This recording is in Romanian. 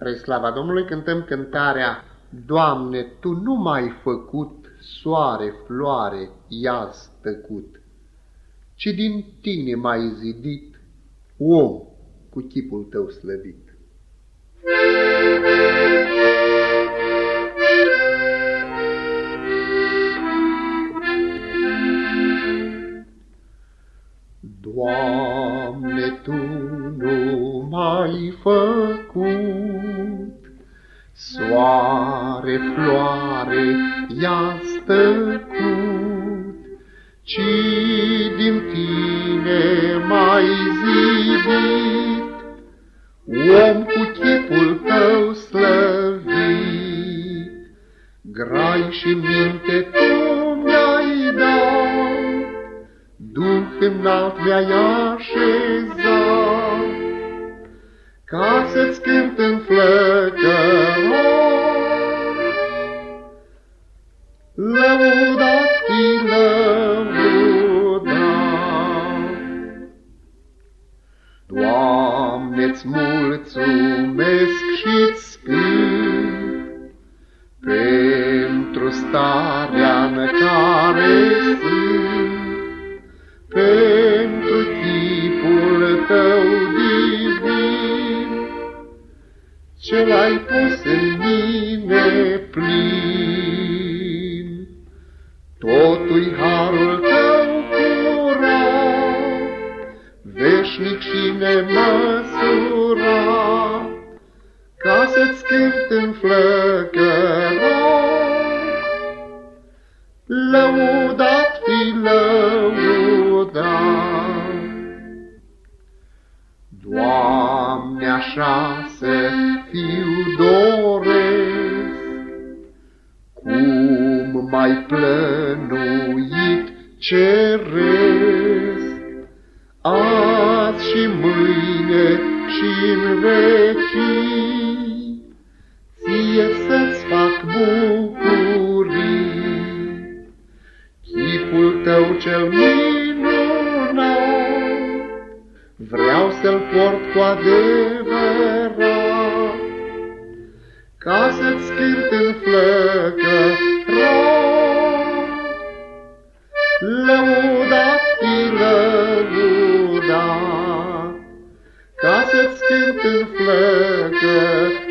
Spre slava Domnului cântăm cântarea Doamne, Tu nu m-ai făcut soare, floare, iaz tăcut, ci din Tine m-ai zidit om cu chipul Tău slăvit. Doamne, Tu nu m-ai făcut Soare, floare, i-a stăcut, Ci din Tine m-ai zidit, Om cu chipul Tău slăvit. Grai și minte Tu mi-ai dat, Duh înalt mi-ai așezat, ca să-ți cânt în flăcăror. Doamne-ți mulțumesc și-ți pentru starea în care sunt, pentru chipul Tău ce l-ai pus în mine plin. Veșnic și nemăsurat, ca să-ți cânt în flăcărat. Lăudat fi lăudat. Doamne, așa să fiu doresc, cum mai plănuit ceresc, azi și mâine și în vecii, ție să-ți fac bucurii. Chipul tău cel minunat, vreau să-l port cu adevărat, ca să-ți cânt în flăcărat. Să-ți cânt în flăcărat.